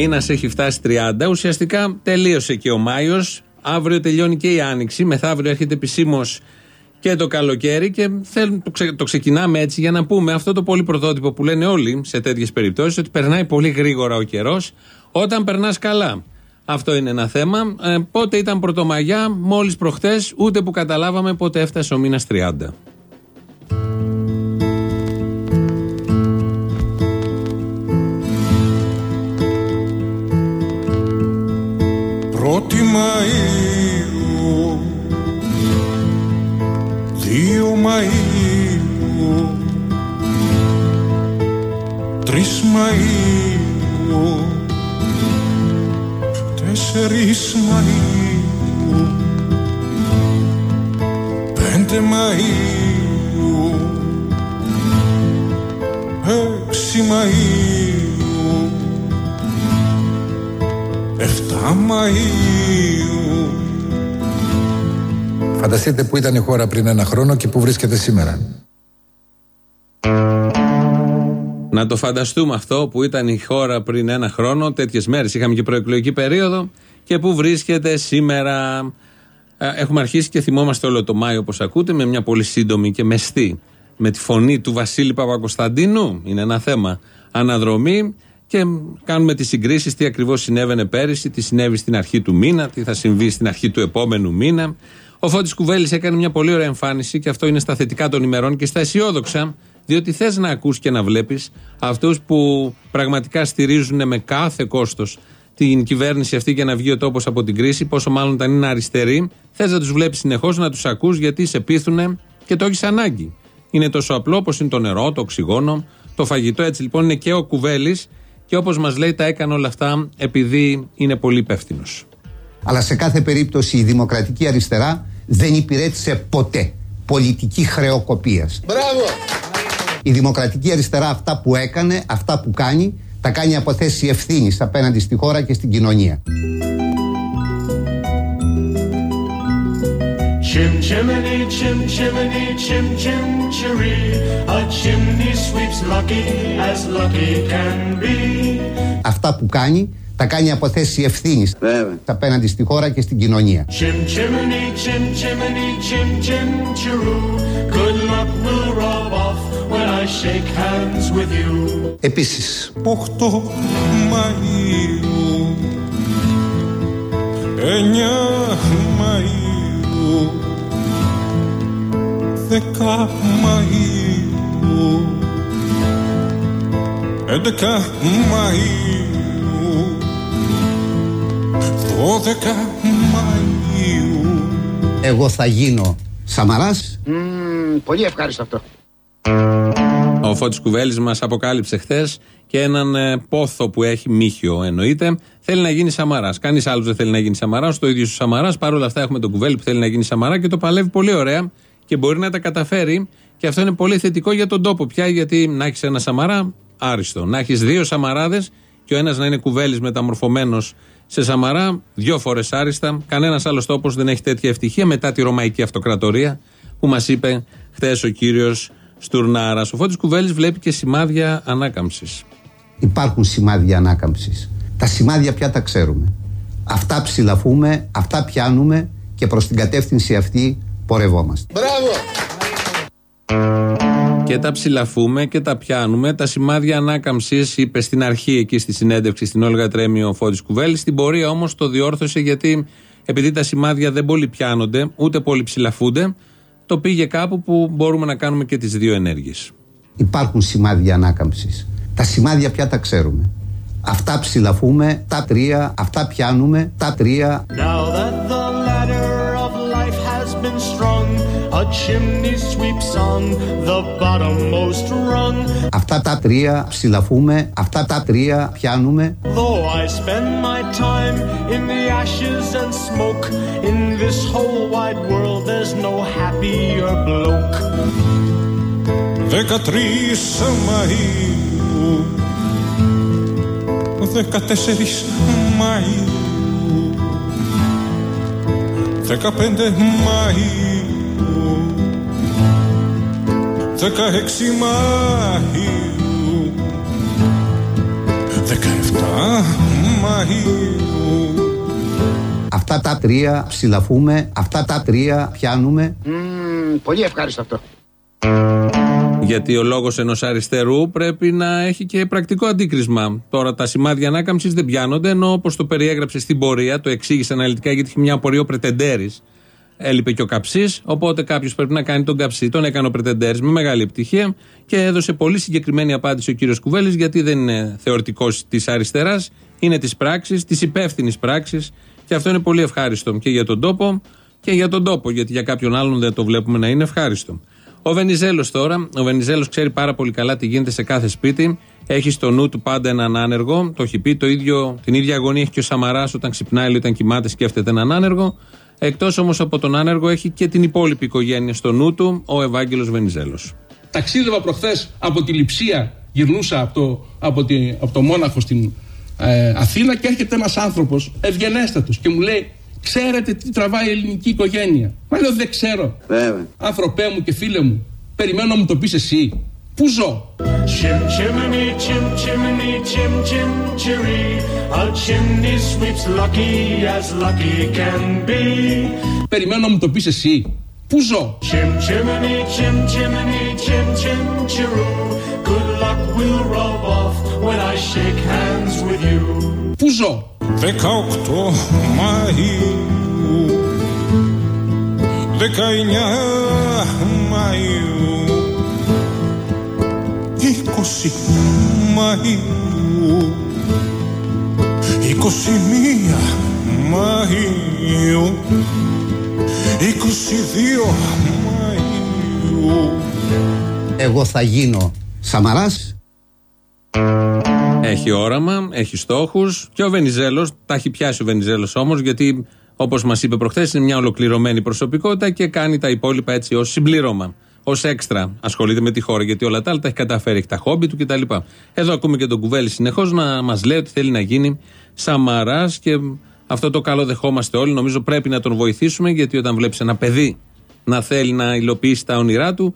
μήνας έχει φτάσει 30. Ουσιαστικά τελείωσε και ο Μάιος. Αύριο τελειώνει και η Άνοιξη. Μεθαύριο έρχεται επισήμως και το καλοκαίρι. Και θέλ, το, ξε, το ξεκινάμε έτσι για να πούμε αυτό το πολύ πρωτότυπο που λένε όλοι σε τέτοιες περιπτώσεις, ότι περνάει πολύ γρήγορα ο καιρός όταν περνάς καλά. Αυτό είναι ένα θέμα. Ε, πότε ήταν Πρωτομαγιά, μόλις προχτές, ούτε που καταλάβαμε πότε έφτασε ο μήνας 30. Μαΐου Δύο Μαΐου Τρεις Μαΐου Τέσσερις Μαΐου Πέντε Μαΐου Έξι Μαΐου Εφτά Μαΐου Φανταστείτε που ήταν η χώρα πριν ένα χρόνο και που βρίσκεται σήμερα. Να το φανταστούμε αυτό που ήταν η χώρα πριν ένα χρόνο, τέτοιες μέρες. Είχαμε και προεκλογική περίοδο και που βρίσκεται σήμερα. Ε, Έχουμε αρχίσει και θυμόμαστε όλο το Μάιο, όπως ακούτε, με μια πολύ σύντομη και μεστή. Με τη φωνή του Βασίλη Παπακοσταντίνου. Είναι ένα θέμα. Αναδρομή και κάνουμε τις συγκρίσεις, τι ακριβώς συνέβαινε πέρυσι, τι συνέβη στην αρχή του μήνα, τι θα συμβεί στην αρχή του επόμενου μήνα. Ο Φώτης Κουβέλης έκανε μια πολύ ωραία εμφάνιση και αυτό είναι στα θετικά των ημερών και στα αισιόδοξα, διότι θες να ακούς και να βλέπεις αυτούς που πραγματικά στηρίζουν με κάθε κόστος την κυβέρνηση αυτή για να βγει ο τόπος από την κρίση, πόσο μάλλον όταν είναι αριστεροί, θες να τους βλέπεις συνεχώς, να τους ακούς γιατί σε πείθουν και το έχεις ανάγκη. Είναι τόσο απλό όπως είναι το νερό, το οξυγόνο, το φαγητό. Έτσι λοιπόν είναι και ο Κουβέλης και όπως μας λέει τα έκανε όλα αυτά επειδή είναι πολύ υπεύθυνος. Αλλά σε κάθε περίπτωση η δημοκρατική αριστερά δεν υπηρέτησε ποτέ πολιτική χρεοκοπίας. Μπράβο Η δημοκρατική αριστερά αυτά που έκανε, αυτά που κάνει, τα κάνει από θέση ευθύνης απέναντι στη χώρα και στην κοινωνία. Αυτά που κάνει. Τα κάνει από θέση ευθύνης. Απέναντι στη χώρα και στην κοινωνία. Επίσης, 8 Μαου 9 Μαου Δέκα Μαΐου Έντεκα Μαΐου Δώδεκα Μαΐου εγώ θα γίνω Σαμαράς Πολύ ευχάριστο αυτό. Ο Φώτης Κουβέλης μας αποκάλυψε χθες και έναν ε, πόθο που έχει μύχιο εννοείται. Θέλει να γίνει Σαμαράς. Κανείς άλλος δεν θέλει να γίνει Σαμαράς. Το ίδιο ο Σαμαράς. Παρ' όλα αυτά έχουμε τον Κουβέλη που θέλει να γίνει Σαμαρά και το παλεύει πολύ ωραία και μπορεί να τα καταφέρει. Και αυτό είναι πολύ θετικό για τον τόπο πια γιατί να έχεις ένα Σαμαρά άριστο. Να έχεις δύο Σαμαράδες και ο ένας να είναι Κουβέλης μεταμορφωμένος σε Σαμαρά, δύο φορές άριστα. Κανένας άλλος τόπος δεν έχει τέτοια ευτυχία μετά τη Ρωμαϊκή Αυτοκρατορία που μας είπε χθες ο κύριος Στουρνάρα. Ο Φώτης Κουβέλης βλέπει και σημάδια ανάκαμψης. υπάρχουν σημάδια ανάκαμψης. Τα σημάδια πια τα ξέρουμε. Αυτά ψηλαφούμε, αυτά πιάνουμε και προς την κατεύθυνση αυτή πορευόμαστε. Μπράβο Και τα ψηλαφούμε και τα πιάνουμε. Τα σημάδια ανάκαμψης είπε στην αρχή εκεί στη συνέντευξη στην Όλγα Τρέμι ο Φώτης Κουβέλης. Στην πορεία όμως το διόρθωσε γιατί επειδή τα σημάδια δεν πολύ πιάνονται, ούτε πολύ ψηλαφούνται, το πήγε κάπου που μπορούμε να κάνουμε και τις δύο ενέργειες. Υπάρχουν σημάδια ανάκαμψης. Τα σημάδια πια τα ξέρουμε. Αυτά ψηλαφούμε, τα τρία, αυτά πιάνουμε, τα τρία. Now that the ladder strung, a chimney sweeps on the bottommost rung. Αυτά τα τρία ψηλαφούμε, αυτά τα τρία πιάνουμε. Though I spend my time in the ashes and smoke, in this whole wide world there's no happier bloke. Δεκατρεις Μαΐου Δεκατέσσερις Μαΐου Δεκαπέντε Μαΐου Δεκαέξι Μαΐου Δεκαεφτά Μαΐου Αυτά τα τρία ψηλαφούμε, αυτά τα τρία πιάνουμε. Μμμ, πολύ ευχάριστο αυτό. Γιατί ο λόγος ενός αριστερού πρέπει να έχει και πρακτικό αντίκρισμα. Τώρα τα σημάδια ανάκαμψης δεν πιάνονται, ενώ όπως το περιέγραψες στην πορεία, το εξήγησε αναλυτικά γιατί είχε μια πορεία ο Πρετεντέρης. Έλειπε και ο καψής, οπότε κάποιος πρέπει να κάνει τον καψί. Τον έκανε ο Πρετεντέρης με μεγάλη επιτυχία και έδωσε πολύ συγκεκριμένη απάντηση ο κύριος Κουβέλης, γιατί δεν είναι θεωρητικός της αριστεράς, είναι της πράξης, της υπεύθυνης πράξης. Και αυτό είναι πολύ ευχάριστο και για τον τόπο και για τον τόπο, γιατί για κάποιον άλλον δεν το βλέπουμε να είναι ευχάριστο. Ο Βενιζέλος τώρα, ο Βενιζέλος ξέρει πάρα πολύ καλά τι γίνεται σε κάθε σπίτι. Έχει στο νου του πάντα έναν άνεργο. Το έχει πει το ίδιο, την ίδια αγωνία έχει και ο Σαμαράς όταν ξυπνάει, όταν κοιμάται, σκέφτεται έναν άνεργο. Εκτός όμως από τον άνεργο, έχει και την υπόλοιπη οικογένεια στο νου του, ο Ευάγγελος Βενιζέλος. Ταξίδευα προχθές από τη Λιψία, γυρνούσα από το, από τη, από το Μόναχο στην ε, Αθήνα και έρχεται ένας άνθρωπος ευγενέστατος και μου λέει: Ξέρετε τι τραβάει η ελληνική οικογένεια; Μα λέω: Δεν ξέρω. Βέβαια. Άνθρωπέ μου και φίλε μου, περιμένω να μου το πεις εσύ. Που ζο; Περιμένω να μου το πεις εσύ. Που ζο; Που Δεκαοκτώ μαϊου. Δεκαεννιά μαϊου. Είκοσι Μαΐου. Είκοσι μία Μαΐου. Είκοσι δύο Μαΐου. Εγώ θα γίνω Σαμαράς. Έχει όραμα, έχει στόχους και ο Βενιζέλος, τα έχει πιάσει ο Βενιζέλος όμως, γιατί όπως μας είπε προχθές, είναι μια ολοκληρωμένη προσωπικότητα και κάνει τα υπόλοιπα έτσι ως συμπλήρωμα. Ω έξτρα ασχολείται με τη χώρα, γιατί όλα τα άλλα τα έχει καταφέρει, έχει τα χόμπι του κτλ. Εδώ ακούμε και τον Κουβέλη συνεχώς να μας λέει ότι θέλει να γίνει Σαμαράς και αυτό το καλό δεχόμαστε όλοι. Νομίζω πρέπει να τον βοηθήσουμε, γιατί όταν βλέπεις ένα παιδί να θέλει να υλοποιήσει τα όνειρά του,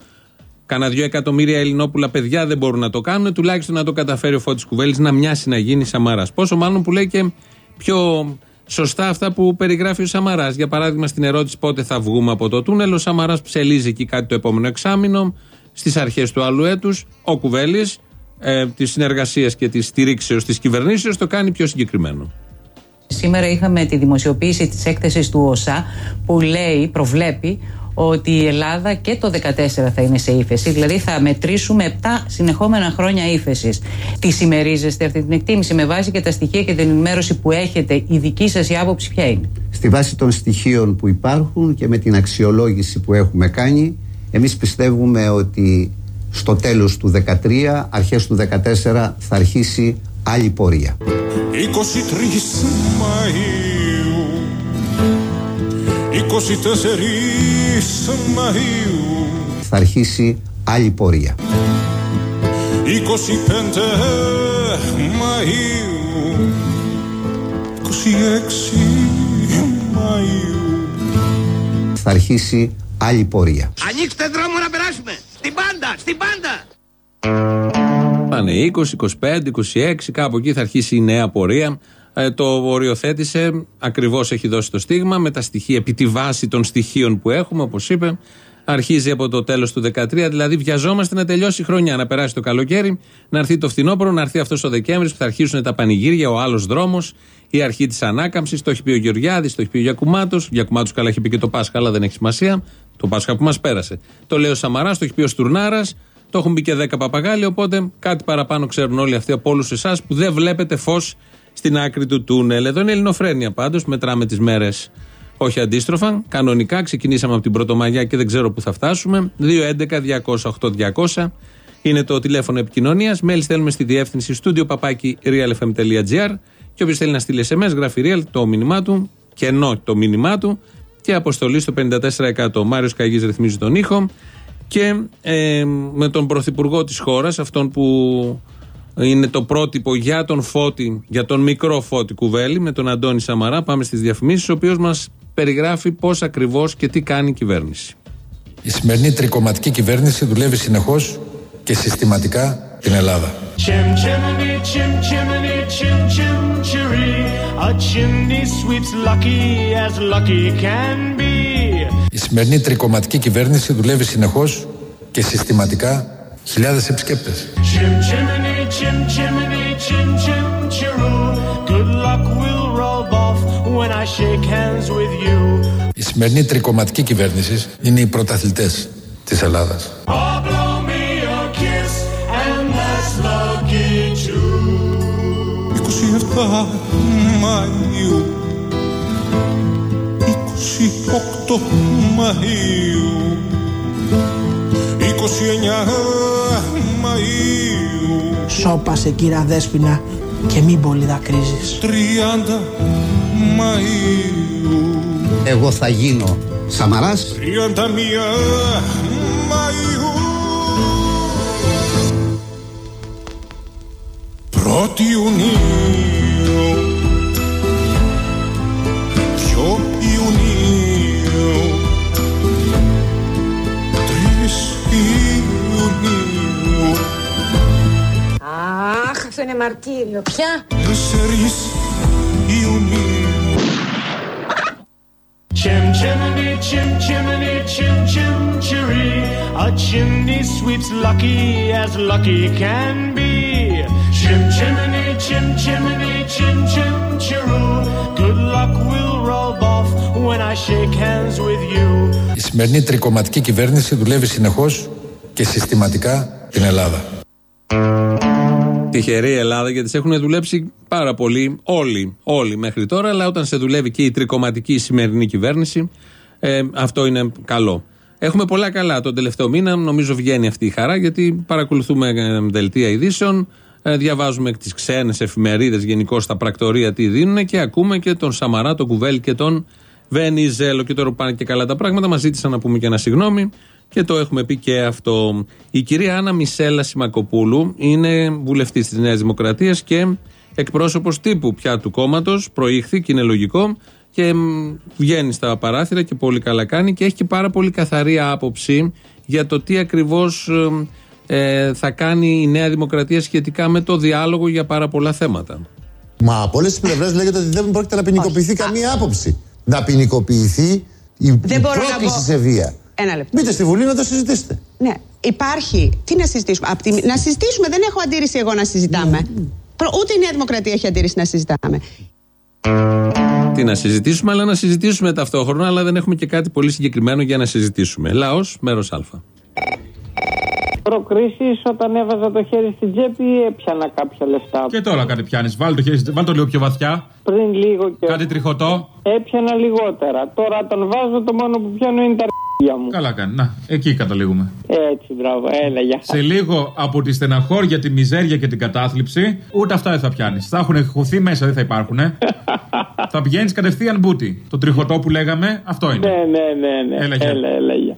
Κάνα δύο εκατομμύρια Ελληνόπουλα παιδιά δεν μπορούν να το κάνουν, τουλάχιστον να το καταφέρει ο Φώτης Κουβέλης να μοιάσει να γίνει Σαμαράς. Πόσο μάλλον που λέει και πιο σωστά αυτά που περιγράφει ο Σαμαράς. Για παράδειγμα, στην ερώτηση πότε θα βγούμε από το τούνελ, ο Σαμαράς ψελίζει εκεί κάτι το επόμενο εξάμεινο, στις αρχές του άλλου έτους. Ο Κουβέλης ε, της συνεργασίας και της στηρίξεως της κυβερνήσεως το κάνει πιο συγκεκριμένο. Σήμερα είχαμε τη δημοσιοποίηση της έκθεσης του ΟΣΑ που λέει, προβλέπει ότι η Ελλάδα και το 2014 θα είναι σε ύφεση, δηλαδή θα μετρήσουμε 7 συνεχόμενα χρόνια ύφεσης. Τι συμμερίζεστε αυτή την εκτίμηση με βάση και τα στοιχεία και την ενημέρωση που έχετε, η δική σας η άποψη ποια είναι; Στη βάση των στοιχείων που υπάρχουν και με την αξιολόγηση που έχουμε κάνει, εμείς πιστεύουμε ότι στο τέλος του 2013, αρχές του 2014 θα αρχίσει άλλη πορεία. 23 Μαΐου 24 Μαΐου Θα αρχίσει άλλη πορεία. 25 Μαΐου 26 Μαΐου Θα αρχίσει άλλη πορεία. Ανοίξτε δρόμο να περάσουμε. Στην πάντα, στην πάντα. Θα είναι 20, 25, 26, κάπου εκεί θα αρχίσει η νέα πορεία. Ε, το οριοθέτησε, ακριβώς έχει δώσει το στίγμα, με τα στοιχεία, επί τη βάση των στοιχείων που έχουμε, όπως είπε. Αρχίζει από το τέλος του 2013, δηλαδή βιαζόμαστε να τελειώσει η χρονιά, να περάσει το καλοκαίρι, να έρθει το φθινόπωρο, να έρθει αυτός ο Δεκέμβρης που θα αρχίσουν τα πανηγύρια, ο άλλος δρόμος, η αρχή της ανάκαμψης. Το έχει πει ο Γεωργιάδης, το έχει πει ο Γιακουμάτος. Ο Γιακουμάτος καλά έχει πει και το Πάσχα, αλλά δεν έχει σημασία. Το Πάσχα που μας πέρασε. Το λέει ο Σαμαράς, το έχει πει ο Στουρνάρας. Το έχουν πει και 10 παπαγάλοι, οπότε κάτι παραπάνω ξέρουν όλοι αυτοί από όλους εσάς που δεν βλέπετε φως στην άκρη του τούνελ. Εδώ είναι Ελληνοφρένεια πάντως, μετράμε τις μέρες όχι αντίστροφα. Κανονικά ξεκινήσαμε από την Πρωτομαγιά και δεν ξέρω πού θα φτάσουμε. 211-208-200 είναι το τηλέφωνο επικοινωνίας. Μέλη στέλνουμε στη διεύθυνση στούντιο παπάκι realfm.gr και όποιος θέλει να στείλει SMS, γράφει real το μήνυμά του, κενό το μήνυμά του και αποστολή στο 54%. Μάριος Καγής ρυθμίζει τον ήχο και ε, με τον πρωθυπουργό της χώρας, αυτόν που είναι το πρότυπο για τον Φώτη, για τον μικρό Φώτη Κουβέλη, με τον Αντώνη Σαμαρά. Πάμε στις διαφημίσεις, ο οποίος μας περιγράφει πώς ακριβώς και τι κάνει η κυβέρνηση. Η σημερινή τρικομματική κυβέρνηση δουλεύει συνεχώς και συστηματικά την Ελλάδα. Chim chimney, chim chimney, chim chim chiree. A chimney sweep's lucky as lucky can be. Η σημερινή τρικομματική κυβέρνηση δουλεύει συνεχώς και συστηματικά χιλιάδες επισκέπτες. Chim chin. Good luck will off when I shake hands with you. Η σημερινή τρικοματική κυβέρνηση είναι οι πρωταθλητές της Ελλάδας. Oh, Μαΐου 28 Μαΐου 29 Μαΐου Σώπασε κύρα Δέσποινα και μην πολύ δακρύζεις. 30 Μαΐου. Εγώ θα γίνω Σαμαράς. 31 Μαΐου. Πρώτη Ιουνίου αυτό είναι μαρτύριο. Ποια? Τέσσερις Ιουνίου Chim chimney, chim chimney, chim chim chiree. A chimney sweep's lucky as lucky can be. Chim chimney, chim chimney, chim chim chiroo. Good luck will rub off when I shake hands with you. Η σημερινή τρικομματική κυβέρνηση δουλεύει συνεχώς και συστηματικά την Ελλάδα. Τυχερή η Ελλάδα γιατί σε έχουν δουλέψει πάρα πολύ όλοι, όλοι μέχρι τώρα. Αλλά όταν σε δουλεύει και η τρικομματική σημερινή κυβέρνηση, ε, αυτό είναι καλό. Έχουμε πολλά καλά. Τον τελευταίο μήνα νομίζω βγαίνει αυτή η χαρά γιατί παρακολουθούμε ε, δελτία ειδήσεων, ε, διαβάζουμε τις ξένες εφημερίδες γενικώ στα πρακτορία τι δίνουν και ακούμε και τον Σαμαρά, τον Κουβέλ και τον Βενιζέλο. Και τώρα που πάνε και καλά τα πράγματα, μας ζήτησαν να πούμε και ένα συγγνώμη και το έχουμε πει και αυτό. Η κυρία Άννα Μισέλα Σιμακοπούλου είναι βουλευτής της Νέας Δημοκρατίας και εκπρόσωπος τύπου πια του κόμματος. Προήχθη και είναι λογικό και μ, βγαίνει στα παράθυρα και πολύ καλά κάνει και έχει και πάρα πολύ καθαρή άποψη για το τι ακριβώς ε, θα κάνει η Νέα Δημοκρατία σχετικά με το διάλογο για πάρα πολλά θέματα. Μα από όλες τις πλευρές λέγεται ότι δεν πρόκειται να ποινικοποιηθεί καμία άποψη. Να ποινικοποιηθεί η, η μπορώ να πρόκληση πω- σε βία. Ένα λεπτό. Μπείτε στη Βουλή να το συζητήσετε. Ναι, υπάρχει. Τι να συζητήσουμε; Απ' τη- Να συζητήσουμε, δεν έχω αντίρρηση εγώ να συζητάμε. Προ- Ούτε η Νέα Δημοκρατία έχει αντίρρηση να συζητάμε. Τι να συζητήσουμε, αλλά να συζητήσουμε ταυτόχρονα, αλλά δεν έχουμε και κάτι πολύ συγκεκριμένο για να συζητήσουμε. Λαός, μέρος Α. Προκρίσει όταν έβαζα το χέρι στην τσέπη έπιανα κάποια λεφτά. Και τώρα κάτι πιάνεις. Βάλ το, χέρι στη- βάλ το λίγο πιο βαθιά. Πριν λίγο και Κάτι τριχωτό. έπιανα λιγότερα. Τώρα τον βάζω το μόνο που πιάνω είναι τα αρχίδια μου. Καλά κάνει. Να, εκεί καταλήγουμε. Έτσι, μπράβο, έλα για Σε λίγο από τη στεναχώρια, τη μιζέρια και την κατάθλιψη, ούτε αυτά δεν θα πιάνεις. Θα έχουν χωθεί μέσα, δεν θα υπάρχουν. θα πηγαίνεις κατευθείαν μπούτι. Το τριχωτό που λέγαμε, αυτό είναι. Ναι, ναι, ναι, ναι. Έλα, γεια. έλα, έλα, για.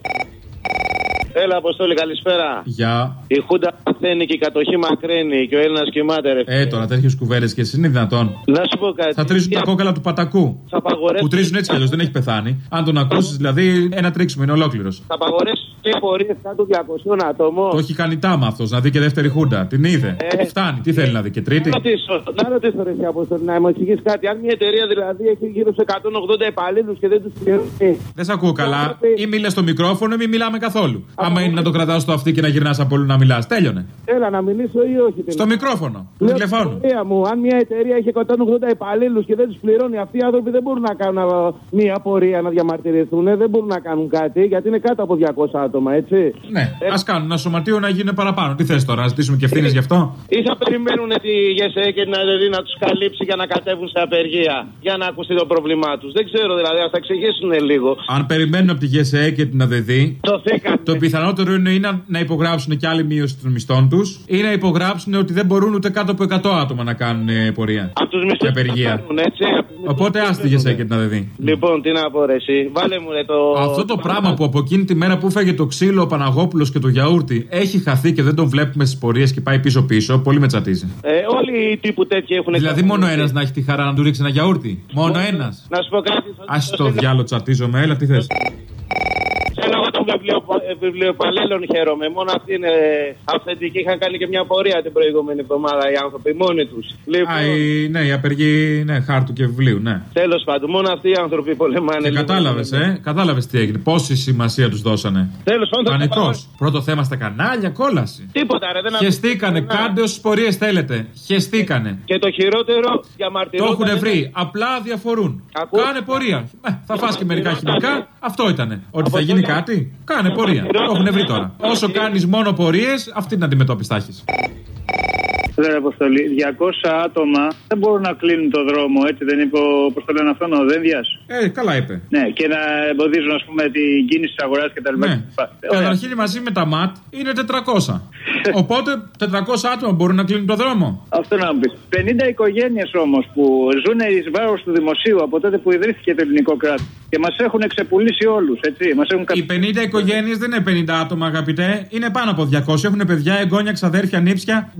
Έλα, Αποστόλη, καλησπέρα. Γεια. Η Χούντα παθαίνει και η κατοχή μακραίνει και ο Έλληνας κοιμάται, ρε. Ε, τώρα τέτοιες κουβέρες και εσύ είναι δυνατόν. Να σου πω κάτι. Θα τρίζουν τα κόκαλα του πατακού. Θα απαγορεύσουν- Που τρίζουν έτσι κι αλλιώς, δεν έχει πεθάνει. Αν τον ακούσει, δηλαδή, ένα τρίξιμο είναι ολόκληρος. Θα απαγορεύσουν και πορείε κάτω 200 ατόμων. Το έχει κάνει τάμα αυτός, να δει και δεύτερη χούντα. Την είδε. Ε. Φτάνει, τι θέλει να δει και τρίτη; Να ρωτήσω, να ρωτήσω ρε εσύ, Αποστόλη, να μου εξηγήσει κάτι. Αν μια εταιρεία δηλαδή έχει γύρω σε 180 υπαλλήλους και δεν τους πληρώνει. Δεν σε ακούω καλά. Ή μιλάς στο μικρόφωνο ή μη μιλάμε καθόλου. Άμα είναι να το κρατάω στο αυτή και να γυρνάς από όλου να μιλάς. Τέλειωνε. Έλα, να μιλήσω ή όχι. τελικά. Στο μικρόφωνο. Τους Λέω τηλεφώνου. στην εταιρεία μου, αν μια εταιρεία έχει 180 υπαλλήλους και δεν τους πληρώνει, αυτοί οι άνθρωποι δεν μπορούν να κάνουν α, μια πορεία να διαμαρτυρηθούν, δεν μπορούν να κάνουν κάτι γιατί είναι κάτω από 200 άτομα, έτσι. Ναι, ας κάνουν ένα σωματείο να γίνει παραπάνω. Τι θες τώρα, να ζητήσουμε και ευθύνες γι' αυτό; Ή θα περιμένουν τη ΓΕΣΕ και την ΑΔΕΔ να τους καλύψει για να κατέβουν σε απεργία, για να ακουστεί το πρόβλημά τους. Δεν ξέρω δηλαδή, ας τα εξηγήσουν λίγο. Αν περιμένουν από τη ΓΕΣΕ και την ΑΔΔ, Σωθήκαμε. το πιθανότερο είναι ή να, να υπογράψουν και άλλη μείωση των μισθών τους, ή να υπογράψουν ότι δεν μπορούν ούτε κάτω από 100 άτομα να κάνουν ε, πορεία. Από τους μισθούς Και απεργία. έτσι. Οπότε άστι τη ΓΕΣΕ και την ΑΔΔ. Λοιπόν, τι να πω ρε εσύ. Βάλε μου ρε το... Αυτό το πράγμα που από εκείνη τη μέρα που φάγε το ξύλο ο Παναγόπουλος και το γιαούρτι έχει χαθεί και δεν τον βλέπουμε στις πορείες και πάει πίσω-πίσω, πολύ με τσατίζει. Ε, όλοι οι τύπου τέτοιοι έχουν... Δηλαδή μόνο ένας να έχει τη χαρά να του ρίξει ένα γιαούρτι. Μόνο ένας. Να σου πω κάτι. Α το διάλογο τσατίζομαι, έλα τι θες. Θέλω εγώ το βιβλιο- ε, βιβλιοπαλέλων χαίρομαι. Μόνο αυτοί είναι αυθεντικοί. Είχαν κάνει και μια πορεία την προηγούμενη εβδομάδα οι άνθρωποι μόνοι τους. Λοιπόν, Α, η, ναι, η απεργή ναι, χάρτου και βιβλίου, ναι. τέλος πάντων, μόνο αυτοί οι άνθρωποι πολεμάνε. Και κατάλαβες, ε, κατάλαβες τι έγινε. Πόση σημασία τους δώσανε. Τέλος πάντων, Πανικό. Πρώτο θέμα στα κανάλια, κόλαση. Τίποτα, ρε, δεν Χεστήκανε, ακούγεται κάντε όσες πορείες θέλετε. Χεστήκανε. Και το χειρότερο Το διαμαρτυρόταν. έχουν βρει. Απλά διαφορούν. Κάνε πορεία. Ε, θα φας και μερικά χημικά. Αυτό ήτανε. Ότι θα γίνει κάτι; Κάνε πορεία. Το έχουν βρει τώρα. Όσο κάνεις μόνο πορείες, αυτή την αντιμετώπιση θα έχεις. Δεν αποστολή. 200 άτομα δεν μπορούν να κλείνουν το δρόμο, έτσι δεν είπε ο, πώς το λένε αυτόν, ο Δένδιας; Ε, καλά είπε. Ναι, και να εμποδίζουν, ας πούμε, την κίνηση της αγοράς και τα λοιπά. Ναι. Καταρχήν μαζί με τα ΜΑΤ είναι 400. Οπότε 400 άτομα μπορούν να κλείνουν το δρόμο. Αυτό να μου πεις. 50 οικογένειες όμως που ζουν εις βάρος του δημοσίου από τότε που ιδρύθηκε το ελληνικό κράτος και μας έχουν ξεπουλήσει όλους, έτσι. Μας έχουν Οι 50 οικογένειες δεν είναι 50 άτομα, αγαπητέ. Είναι πάνω από 200. Έχουν παιδιά, εγγόνια, ξαδέρφια, νύψια,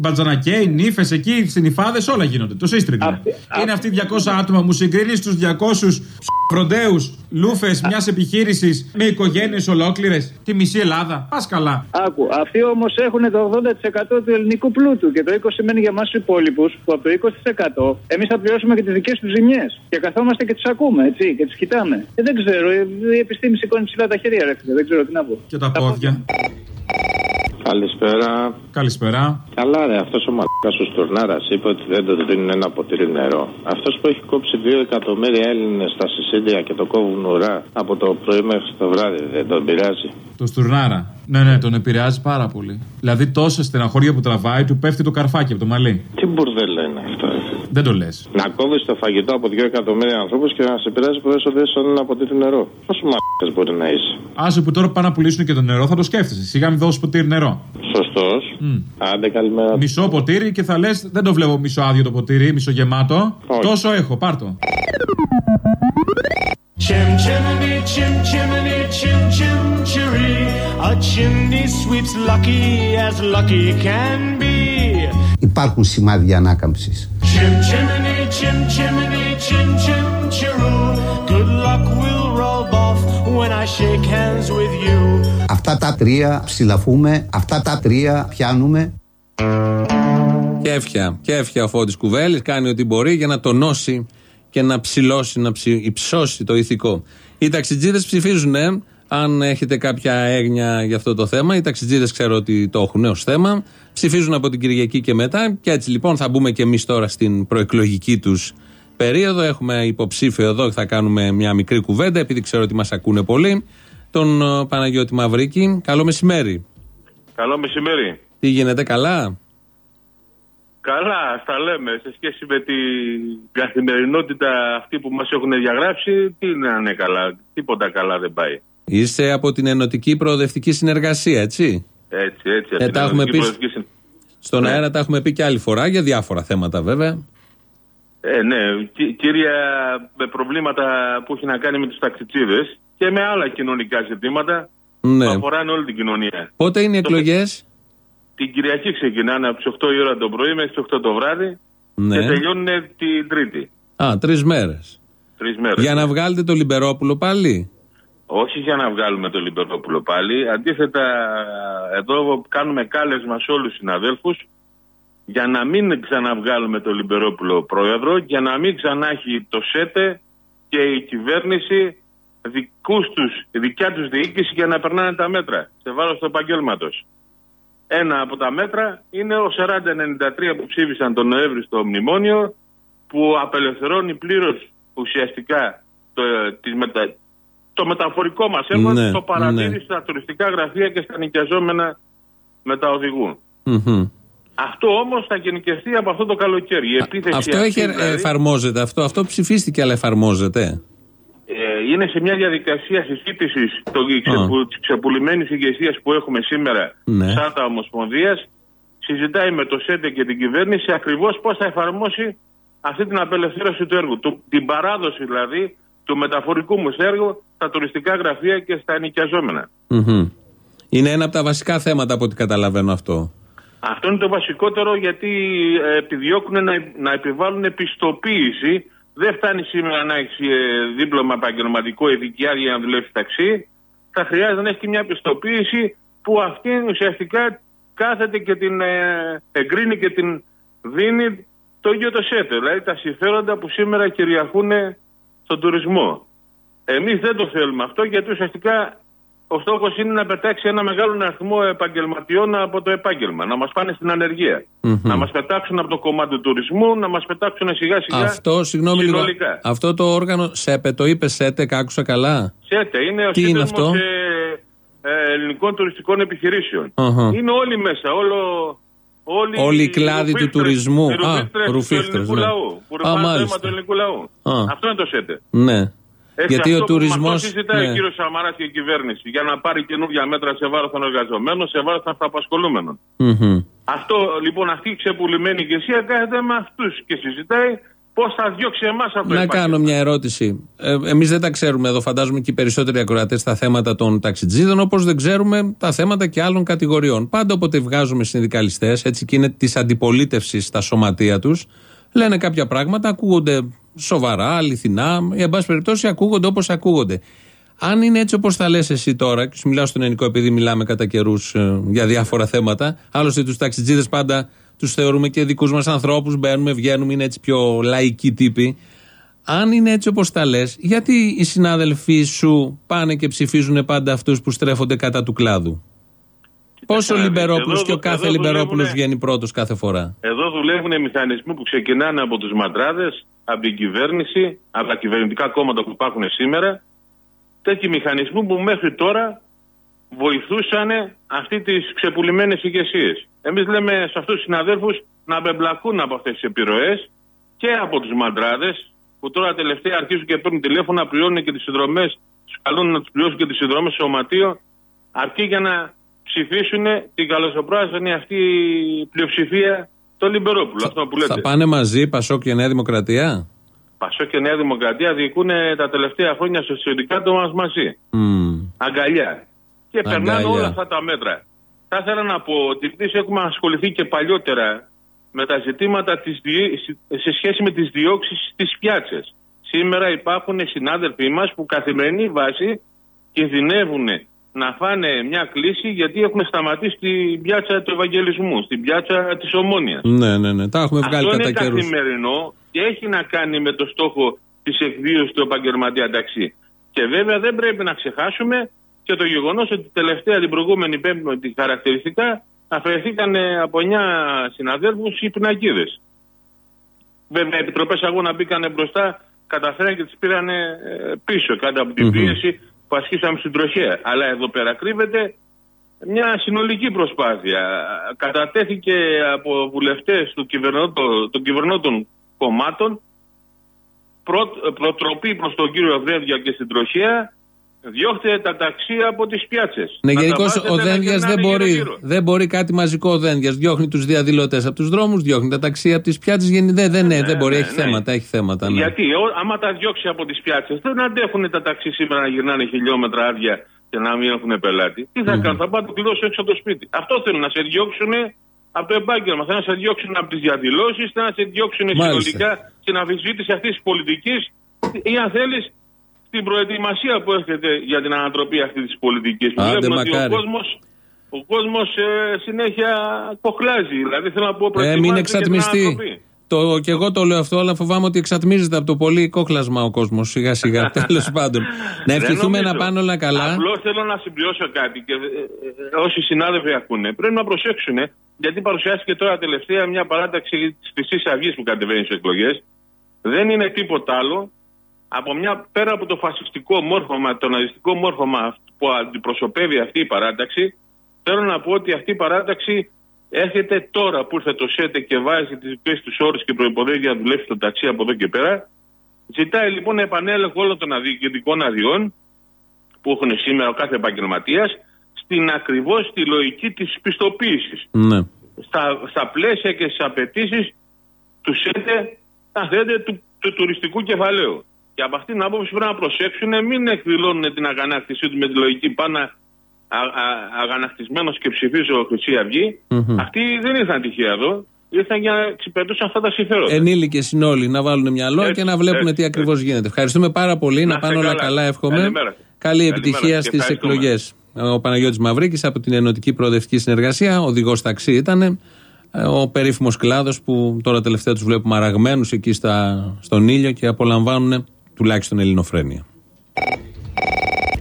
μπατζανακέι, νύφες εκεί, συνυφάδες, όλα γίνονται. Το σύστριγγλ. Είναι αυτοί 200 άτομα. Μου συγκρίνεις τους 200 φροντέους λούφες μιας επιχείρησης με οικογένειες ολόκληρες. Τη μισή Ελλάδα. Πας καλά. Άκου, αυτοί όμως έχουν το 80% του ελληνικού πλούτου και το 20% σημαίνει για εμάς τους υπόλοιπους που από το 20% εμείς θα πληρώσουμε και τις δικές τους ζημιές. Και καθόμαστε και τι ακούμε, έτσι, και τι κοιτάμε. Ε, δεν ξέρω, ε, η επιστήμη σηκώνει ψηλά τα χέρια, ρε φίλε, δεν ξέρω τι να πω. Και τα πόδια. Καλησπέρα. Καλησπέρα. Καλά, ρε, αυτός ο μαλάκα ο Στουρνάρας είπε ότι δεν το δίνουν ένα ποτήρι νερό. Αυτός που έχει κόψει 2 εκατομμύρια Έλληνες στα Σισίλια και το κόβουν ουρά από το πρωί μέχρι το βράδυ, δεν τον πειράζει. Το Στουρνάρα. Ναι, ναι, τον επηρεάζει πάρα πολύ. Δηλαδή τόσα στεναχώρια που τραβάει, του πέφτει το καρφάκι από το μαλλί. Τι μπουρδέλα είναι αυτό, ρε. Δεν το λες. Να κόβεις το φαγητό από 2 εκατομμύρια ανθρώπους και να σε πειράζει που έσοδε σαν ένα ποτήρι νερό. Πόσο μαλάκα μπορεί να είσαι; Άσε που τώρα πάνε να πουλήσουν και το νερό, θα το σκέφτεσαι. Σιγά μην δώσεις ποτήρι νερό. Σωστός. Άντε, καλημέρα. Μισό ποτήρι και θα λες: Δεν το βλέπω μισό άδειο το ποτήρι, μισό γεμάτο. Τόσο έχω, πάρτο. Chim chimney, chim chimney, chim chim chiree. A chimney sweeps lucky as lucky can be. Υπάρχουν σημάδια ανάκαμψης. Chim chimney, chim chimney, chim chim chiroo. Good luck will rub off when I shake hands with you. Αυτά τα τρία ψηλαφούμε, αυτά τα τρία πιάνουμε. Και έφια, και έφια ο Φώτης Κουβέλης κάνει ό,τι μπορεί για να τονώσει και να ψηλώσει, να ψη, υψώσει το ηθικό. Οι ταξιτζίδες ψηφίζουν, ε, αν έχετε κάποια έγνοια για αυτό το θέμα. Οι ταξιτζίδες ξέρω ότι το έχουν ως θέμα. Ψηφίζουν από την Κυριακή και μετά. Και έτσι λοιπόν θα μπούμε και εμείς τώρα στην προεκλογική τους περίοδο. Έχουμε υποψήφιο εδώ, θα κάνουμε μια μικρή κουβέντα, επειδή ξέρω ότι μας ακούνε πολύ. Τον ε, Παναγιώτη Μαυρίκη. Καλό μεσημέρι. Καλό μεσημέρι. Τι γίνεται, καλά; Καλά, στα λέμε. Σε σχέση με την καθημερινότητα αυτή που μας έχουν διαγράψει, τι να είναι καλά. Τίποτα καλά δεν πάει. Είσαι από την Ενωτική Προοδευτική Συνεργασία, έτσι; Έτσι, έτσι. Ε, από την τα έχουμε Ενωτική πει Προοδευτική Συν- Στον Ναι. αέρα τα έχουμε πει και άλλη φορά για διάφορα θέματα βέβαια. Ε, ναι, Κι- κύρια με προβλήματα που έχει να κάνει με τους ταξιτσίδες και με άλλα κοινωνικά ζητήματα Ναι. που αφοράνε όλη την κοινωνία. Πότε είναι οι εκλογές, Την Κυριακή ξεκινάνε από τις 8 η ώρα το πρωί μέχρι τις 8 το βράδυ Ναι. και τελειώνουν την Τρίτη. Α, τρεις μέρες. Τρεις μέρες. Για να βγάλετε το Λιμπερόπουλο πάλι; Όχι για να βγάλουμε το Λιμπερόπουλο πάλι. Αντίθετα, εδώ κάνουμε κάλεσμα σε όλους τους συναδέλφους για να μην ξαναβγάλουμε το Λιμπερόπουλο πρόεδρο, για να μην ξανά έχει το ΣΕΤΕ και η κυβέρνηση δικούς τους, δικιά τους διοίκηση για να περνάνε τα μέτρα σε βάρος του επαγγέλματος. Ένα από τα μέτρα είναι ο 4093 που ψήφισαν τον Νοέμβρη στο μνημόνιο που απελευθερώνει πλήρως ουσιαστικά το, τις μετα... το μεταφορικό μας έργο Ναι, το παρατήρηση ναι. στα τουριστικά γραφεία και στα νοικιαζόμενα μεταοδηγούν. Μμμ. Αυτό όμως θα γενικευτεί από αυτό το καλοκαίρι. Η επίθεση Αυτό αυτή, έχει, ε, δηλαδή, εφαρμόζεται. Αυτό, αυτό ψηφίστηκε, αλλά εφαρμόζεται. ε, είναι σε μια διαδικασία συζήτησης της ξεπουλημένης ηγεσίας που έχουμε σήμερα, Ναι. σαν τα Ομοσπονδίας. Συζητάει με το ΣΕΤΕ και την κυβέρνηση ακριβώς πώς θα εφαρμόσει αυτή την απελευθέρωση του έργου. Του, την παράδοση δηλαδή του μεταφορικού μου έργου στα τουριστικά γραφεία και στα ενοικιαζόμενα. Μμμ. Είναι ένα από τα βασικά θέματα από ό,τι καταλαβαίνω αυτό. Αυτό είναι το βασικότερο γιατί ε, επιδιώκουν να, να επιβάλλουν επιστοποίηση. Δεν φτάνει σήμερα να έχεις δίπλωμα επαγγελματικό ειδική άδεια για να δουλεύει ταξί. θα χρειάζεται να έχεις και μια πιστοποίηση που αυτή ουσιαστικά κάθεται και την ε, εγκρίνει και την δίνει το ίδιο το ΣΕΤΕ. Δηλαδή τα συμφέροντα που σήμερα κυριαρχούν στον τουρισμό. Εμείς δεν το θέλουμε αυτό γιατί ουσιαστικά ο στόχος είναι να πετάξει ένα μεγάλο αριθμό επαγγελματιών από το επάγγελμα, να μας πάνε στην ανεργία. Να μας πετάξουν από το κομμάτι του τουρισμού, να μας πετάξουν σιγά σιγά. Αυτό, συγγνώμη λίγο. συνολικά. Αυτό το όργανο ΣΕΠΕ, το είπε ΣΕΤΕΚ, άκουσα καλά; ΣΕΤΕ είναι ο Τι είναι Σύνδεσμος, αυτό; ε, ε, ελληνικών τουριστικών επιχειρήσεων. Αχα. Είναι όλοι μέσα, όλο. Όλοι, Όλοι οι κλάδοι του ρουφίχτρες- τουρισμού. οι Α, ρουφίχτρες του ρουφίχτρες, ελληνικού ναι. λαού. Που Α, ρουφάνε το αίμα μάλιστα. του ελληνικού λαού. Α. Αυτό είναι το ΣΕΤΕ. Ναι. Έτσι Γιατί αυτό ο που μας τουρισμό. το συζητάει ο κύριος Σαμαράς και η κυβέρνηση για να πάρει καινούργια μέτρα σε βάρος των εργαζομένων, σε βάρος των αυτοαπασχολούμενων. Αυτό λοιπόν αυτή η ξεπουλημένη ηγεσία κάθεται με αυτούς και συζητάει πώς θα διώξει εμάς από το Να επάγγελμα. κάνω μια ερώτηση. Ε, Εμείς δεν τα ξέρουμε εδώ, φαντάζομαι και οι περισσότεροι ακροατές, τα θέματα των ταξιτζίδων, όπως δεν ξέρουμε τα θέματα και άλλων κατηγοριών. Πάντα όποτε βγάζουμε συνδικαλιστές, έτσι και είναι της αντιπολίτευσης στα σωματεία τους, λένε κάποια πράγματα, ακούγονται σοβαρά, αληθινά, ή εν πάση περιπτώσει ακούγονται όπως ακούγονται. Αν είναι έτσι όπως τα λες εσύ τώρα, και σου μιλάω στον ελληνικό επειδή μιλάμε κατά καιρούς για διάφορα θέματα, άλλωστε τους ταξιτζίδες πάντα τους θεωρούμε και δικούς μας ανθρώπους, μπαίνουμε, βγαίνουμε, είναι έτσι πιο λαϊκοί τύποι. Αν είναι έτσι όπως τα λες, γιατί οι συνάδελφοί σου πάνε και ψηφίζουν πάντα αυτούς που στρέφονται κατά του κλάδου; Πόσο ο Εδώ- Λιμπερόπουλο και ο εδώ κάθε δουλεύουνε- Λιμπερόπουλος βγαίνει πρώτος κάθε φορά; Εδώ δουλεύουν μηχανισμοί που ξεκινάνε από τους μαντράδε, από την κυβέρνηση, από τα κυβερνητικά κόμματα που υπάρχουν σήμερα. Τέτοιοι μηχανισμοί που μέχρι τώρα βοηθούσαν αυτή τις ξεπουλημένες ηγεσίες. Εμείς λέμε σε αυτούς τους συναδέλφους να μπεμπλακούν από αυτές τις επιρροές και από τους μαντράδες, που τώρα τελευταία αρχίζουν και παίρνουν τηλέφωνα, πληρώνουν και τις συνδρομές, τους καλούν να τους πληρώσουν και τις συνδρομές στο σωματείο, αρκεί για να ψηφίσουν την καλοσοπράσινη αυτή πλειοψηφία το Λιμπερόπουλο. Αυτό που λέτε. Θα πάνε μαζί Πασόκ και Νέα Δημοκρατία; Πασό και Νέα Δημοκρατία διοικούν τα τελευταία χρόνια στο συνδικάτο μας μαζί. Αγκαλιά. Και περνάνε Αγκαλιά. όλα αυτά τα μέτρα. Θα ήθελα να πω ότι εμείς έχουμε ασχοληθεί και παλιότερα με τα ζητήματα της, δι- σε σχέση με τις διώξεις στις πιάτσες. Σήμερα υπάρχουν συνάδελφοί μας που καθημερινή βάση κινδυνεύουν να φάνε μια κλίση γιατί έχουν σταματήσει την πιάτσα του Ευαγγελισμού, στην πιάτσα της Ομόνιας. Ναι, ναι, ναι. Τα έχουμε βγάλει Αυτό κατά είναι καιρούς. καθημερινό και έχει να κάνει με το στόχο της εκδίωσης του επαγγελματία ταξί. Και βέβαια δεν πρέπει να ξεχάσουμε και το γεγονός ότι τελευταία την προηγούμενη πέμπτη χαρακτηριστικά αφαιρεθήκαν από 9 συναδέλφους οι πινακίδες. Βέβαια, οι επιτροπές αγώνα μπήκαν μπροστά, καταφέραν και τις πήραν ε, πίσω κάτω από την Μμμ. πίεση που ασκήσαμε στην τροχέα. Αλλά εδώ πέρα κρύβεται μια συνολική προσπάθεια. Κατατέθηκε από βουλευτές του κυβερνότο- των κυβερνώτων κομμάτων προ, προτροπή προς τον κύριο Δένδια και στην τροχέα διώχτε τα ταξί από τις πιάτσες. Ναι, Να τα γενικώς βάζετε ο να Δένδια γυρνάνε δεν μπορεί, γύρω-γύρω. δεν μπορεί κάτι μαζικό ο Δένδια. Διώχνει τους διαδηλωτές από τους δρόμους, διώχνει τα ταξί από τις πιάτε. Δεν, δεν, ναι, δεν μπορεί, ναι, έχει ναι. θέματα. Έχει θέματα ναι. Γιατί ο, άμα τα διώξει από τις πιάτσες δεν αντέχουν τα ταξί σήμερα να γυρνάνε χιλιόμετρα άδεια και να μην έχουν πελάτη. Τι θα κάνουν, θα πάνε να το κλειδώσουν έξω από το σπίτι. Αυτό θέλουν να σε διώξουν από το επάγγελμα. Θέλουν να σε διώξουν από τις διαδηλώσεις, θέλουν να σε διώξουν Μάλιστα. συνολικά στην αμφισβήτηση αυτής της πολιτικής ή αν θέλεις στην προετοιμασία που έρχεται για την ανατροπή αυτή της πολιτικής. Άντε, Βλέπουμε ότι ο μακάρι. κόσμος, ο κόσμος ε, συνέχεια κοχλάζει. Δηλαδή θέλω να πω Ε, μην προετοιμάζεται για την εξατμιστεί. ανατροπή. Το, και εγώ το λέω αυτό, αλλά φοβάμαι ότι εξατμίζεται από το πολύ κόκλασμα ο κόσμος σιγά σιγά. Τέλος πάντων. να Δεν ευχηθούμε νομίζω. να πάνε όλα καλά. Απλώς θέλω να συμπληρώσω κάτι και ε, ε, όσοι συνάδελφοι ακούνε πρέπει να προσέξουν γιατί παρουσιάστηκε τώρα τελευταία μια παράταξη της Χρυσής Αυγής που κατεβαίνει στις εκλογές. Δεν είναι τίποτα άλλο από μια πέρα από το φασιστικό μόρφωμα, το ναζιστικό μόρφωμα που αντιπροσωπεύει αυτή η παράταξη. Θέλω να πω ότι αυτή η παράταξη έρχεται τώρα που ήρθε το ΣΕΤΕ και βάζει τις δικές τους όρου και προποθέσει για να δουλέψει το ταξί από εδώ και πέρα. Ζητάει λοιπόν επανέλεγχο όλων των διοικητικών αδειών που έχουν σήμερα ο κάθε επαγγελματίας στην ακριβώς τη λογική της πιστοποίησης. Ναι. Στα, στα πλαίσια και στις απαιτήσεις του ΣΕΤΕ, αν θέλετε, του, του τουριστικού κεφαλαίου. Και από αυτήν την άποψη πρέπει να προσέξουν, μην εκδηλώνουν την αγανάκτησή τους με τη λογική πάνω αγανακτισμένος και ψηφίζω Χρυσή Αυγή. Μμμ. Αυτοί δεν ήρθαν τυχαία εδώ. ήρθαν για να εξυπηρετούσαν αυτά τα συμφέροντα. Ενήλικε είναι όλοι να βάλουν μυαλό Έτσι, και να βλέπουν έτσι, τι ακριβώς γίνεται. Ευχαριστούμε πάρα πολύ. Να, Να πάνε είστε όλα καλά. καλά, εύχομαι. Καλημέρα. Καλή Καλημέρα επιτυχία και στις ευχαριστούμε. εκλογές. Ο Παναγιώτης Μαυρίκης από την Ενωτική Προοδευτική Συνεργασία, οδηγός ταξί ήταν. Ο περίφημος κλάδος που τώρα τελευταία τους βλέπουμε αραγμένους εκεί στα, στον ήλιο και απολαμβάνουν τουλάχιστον ελληνοφρένεια.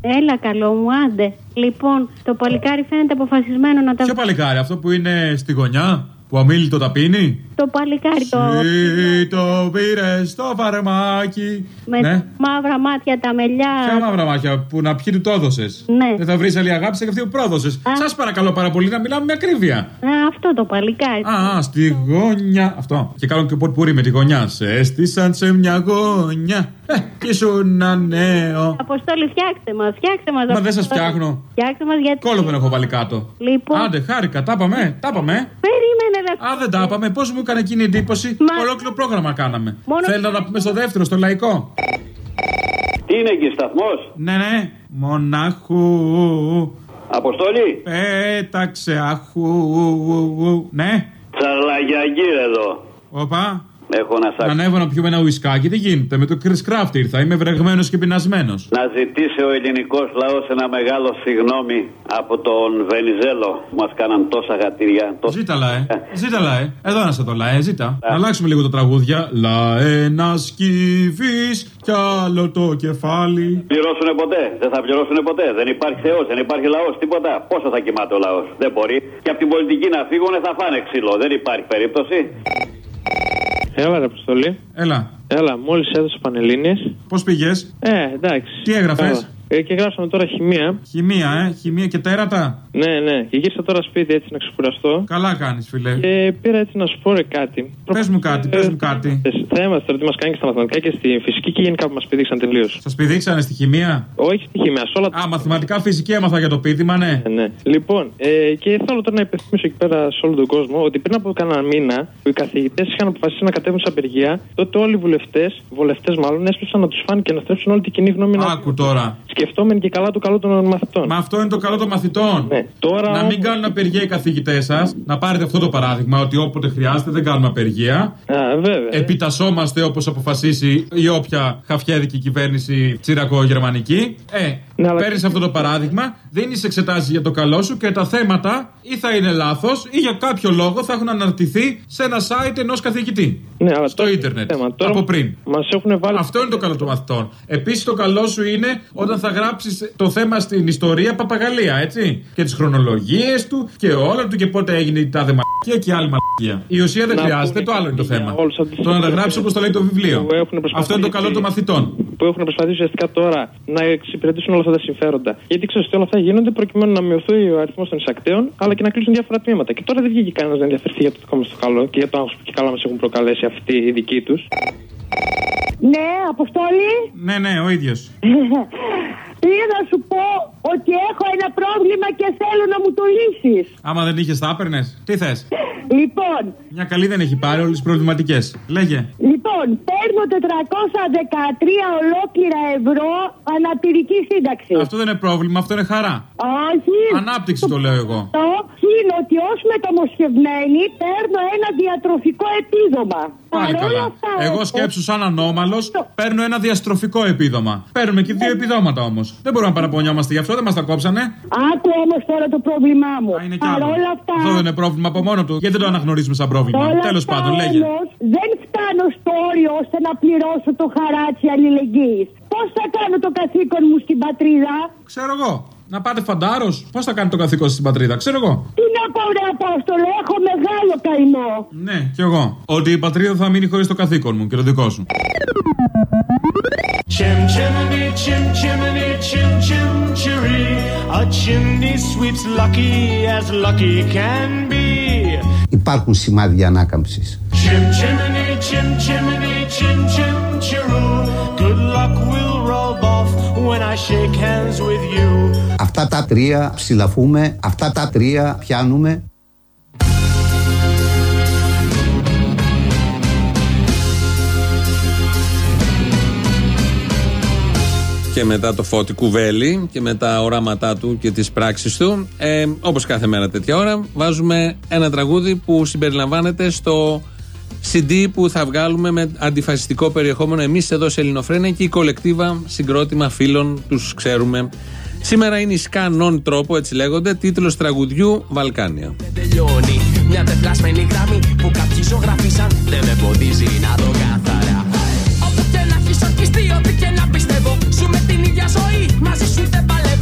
Έλα, καλό μου, άντε. Λοιπόν, το παλικάρι φαίνεται αποφασισμένο να τα Ποιο παλικάρι, αυτό που είναι στη γωνιά, που αμήλυτο τα πίνει. Το παλικάρι το. Ή το πήρε στο φαρμάκι. Με Ναι. μαύρα μάτια τα μελιά. Ποια μαύρα μάτια που να πιει του το έδωσες. Ναι. Δεν θα βρεις άλλη αγάπη σε αυτή που πρόδωσες. Σας παρακαλώ πάρα πολύ να μιλάμε με ακρίβεια. Α, αυτό το παλικάρι. Α, α, στη γωνιά. Αυτό. Και κάνω και ποτ με τη γωνιά. Σε έστησαν σε μια γωνιά. Ε, και ήσουν ένα νέο. Αποστόλη, φτιάξτε μας, φτιάξτε μας. Μα δεν σας φτιάχνω. Φτιάξτε μας γιατί. Κόλο δεν έχω βάλει κάτω. Λοιπόν. Άντε, χάρηκα, τα πάμε, τα πάμε. Περίμενε, ρε. Α, δεν τα είπαμε. Πώς μου έκανε εκείνη εντύπωση; Ολόκληρο πρόγραμμα κάναμε. Μόνο- Θέλετε να τα πούμε στο δεύτερο, στο λαϊκό; Τι είναι εκεί, σταθμός; Ναι, ναι. Μονάχου. Αποστολή. Πέταξε αχού. Ναι. Τσαρλαγιαγκύρ εδώ. Όπα. Έχω να Να σα ανέβω να πιούμε ένα ουισκάκι. Τι γίνεται. Με το Chris Craft ήρθα. Είμαι βρεγμένος και πεινασμένος. να ζητήσει ο ελληνικός λαός ένα μεγάλο συγγνώμη από τον Βενιζέλο που μας κάναν τόσα γατήρια. Τόσα... Ζήτα λαέ. Ζήτα λαέ. Εδώ να σε το λαέ. Ζήτα. Να αλλάξουμε λίγο το τραγούδια. Λαέ να σκύβει κι άλλο το κεφάλι. Πληρώσουν ποτέ, δεν θα πληρώσουν ποτέ; Δεν υπάρχει Θεός, δεν υπάρχει λαός, τίποτα. Πόσο θα κοιμάται ο λαός, δεν μπορεί. Και από την πολιτική να φύγουν θα φάνε ξύλο, δεν υπάρχει περίπτωση. Έλα, ρε Αποστολή. Έλα. Έλα, μόλις έδωσε Πανελλήνιες. Πώς πήγες; Ε, εντάξει. Τι έγραφες; Έλα. Ε, και γράψαμε τώρα χημεία. Χημεία, ε. Χημεία και τέρατα. Ναι, ναι. Και γύρισα τώρα σπίτι έτσι να ξεκουραστώ. Καλά κάνεις, φιλέ. Και πήρα έτσι να σου πω ρε κάτι. Πες μου κάτι, πες μου κάτι. Θέμα τώρα τι μας κάνει και στα μαθηματικά και στη φυσική και γενικά που μας πηδήξαν τελείως. Σας πηδήξανε στη χημεία; Όχι στη χημεία, σε όλα Α, μαθηματικά φυσική έμαθα για το πείδημα, ναι. ναι. Λοιπόν, ε, και θέλω τώρα να υπενθυμίσω εκεί πέρα σε όλο τον κόσμο ότι πριν από κανένα μήνα που οι καθηγητές είχαν αποφασίσει να κατέβουν σε απεργία, τότε όλοι οι βουλευτές, βουλευτές μάλλον, έσπευσαν να τους φάνε και να στρέψουν όλη την κοινή γνώμη να Άκου τώρα. Σκεφτόμενοι και καλά το καλό των μαθητών. Μα αυτό είναι το καλό των μαθητών. Ναι. Τώρα να μην όμως- κάνουν απεργία οι καθηγητές σας. Να πάρετε αυτό το παράδειγμα ότι όποτε χρειάζεται δεν κάνουμε απεργία. Α, βέβαια. Επιτασσόμαστε όπως αποφασίσει η όποια χαφιέδικη κυβέρνηση τσιρακο-γερμανική. Ε, Ναι, αλλά- παίρνεις αυτό το παράδειγμα, δίνει εξετάσει για το καλό σου και τα θέματα ή θα είναι λάθος ή για κάποιο λόγο θα έχουν αναρτηθεί σε ένα site ενός καθηγητή. Ναι, αλλά στο ίντερνετ. Τώρα από πριν. Μας έχουν βάλει... Αυτό είναι το καλό των μαθητών. Επίσης το καλό σου είναι όταν θα γράψεις το θέμα στην ιστορία παπαγαλία, έτσι. Και τις χρονολογίες του και όλα του και πότε έγινε η τάδε μαλακία και η άλλη μαλακία. Η ουσία δεν Να χρειάζεται, πούμε το άλλο είναι το για θέμα. όλους αυτούς Το να τα τους γράψει όπως το λέει το βιβλίο. που έχουν προσπαθήσει Αυτό είναι το καλό των μαθητών. Που έχουν προσπαθήσει ουσιαστικά τώρα να εξυπηρετήσουν όλα αυτά τα συμφέροντα. Γιατί ξέρω ότι όλα αυτά γίνονται προκειμένου να μειωθεί ο αριθμός των εισακτέων, αλλά και να κλείσουν διάφορα τμήματα. Και τώρα δεν βγήκε κανένας να ενδιαφερθεί για το δικό μας το καλό και για το άγχο που και καλά μας έχουν προκαλέσει αυτοί οι δικοί τους. Ναι, Αποστόλη. Ναι, ναι, ο ίδιος. Πήγα να σου πω ότι έχω ένα πρόβλημα και θέλω να μου το λύσεις. Άμα δεν είχες, θα έπαιρνες. Τι θες; Λοιπόν, Μια καλή δεν έχει πάρει, όλες τις προβληματικές. Λέγε. λοιπόν, παίρνω 413 ολόκληρα ευρώ αναπηρική σύνταξη. Αυτό δεν είναι πρόβλημα, αυτό είναι χαρά. Όχι. Ανάπτυξη το λέω εγώ. Το είναι ότι ως μεταμοσχευμένη παίρνω ένα διατροφικό επίδομα. Πάλι Παρόλα καλά. αυτά, Εγώ όμως, σκέψου σαν ανώμαλος, παίρνω ένα διαστροφικό επίδομα. Παίρνουμε και δύο επιδόματα όμως. Δεν μπορούμε να παραπονιόμαστε γι' αυτό, δεν μας τα κόψανε. Άκου όμως τώρα το πρόβλημά μου. Είναι κι άλλο. Παρόλα αυτά. Αυτό δεν είναι πρόβλημα από μόνο του. Γιατί δεν το αναγνωρίζουμε σαν πρόβλημα. Όλα Τέλος αυτά πάντων, λέγε. όμως δεν φτάνω στο όριο ώστε να πληρώσω το χαράτσι αλληλεγγύης. Πώς θα κάνω το καθήκον μου στην πατρίδα; Ξέρω εγώ. Να πάτε φαντάρος. Πώς θα κάνει το καθήκον σας στην πατρίδα, ξέρω εγώ. Τι να πω ρε Απόστολο, έχω μεγάλο καημό. Ναι, κι εγώ. Ότι η πατρίδα θα μείνει χωρί το καθήκον μου και το δικό σου. Chim chimney, chim chimney, chim chim chiree. A chimney sweeps lucky as lucky can be. Υπάρχουν σημάδια ανάκαμψης. Chim chimney, chim chimney, chim chim chiroo. Good luck will rub off when I shake hands with you. Αυτά τα τρία ψηλαφούμε, αυτά τα τρία πιάνουμε. Και μετά το Φώτη Κουβέλη και με τα οράματά του και τις πράξεις του. Ε, όπως κάθε μέρα τέτοια ώρα βάζουμε ένα τραγούδι που συμπεριλαμβάνεται στο CD που θα βγάλουμε με αντιφασιστικό περιεχόμενο εμείς εδώ σε Ελληνοφρένια και η κολεκτίβα συγκρότημα φίλων τους ξέρουμε. Σήμερα είναι η Σκανόν Τρόπο, έτσι λέγονται, τίτλος τραγουδιού Βαλκάνια. τελειώνει Μια τετρασμένη γραμμή που κάποιοι ζωγράφισαν Δεν με εμποδίζει να δω καθαρά Όπου και να έχεις ορκιστεί, ό,τι και να πιστεύω Σου με την ίδια ζωή, μαζί σου δεν παλεύω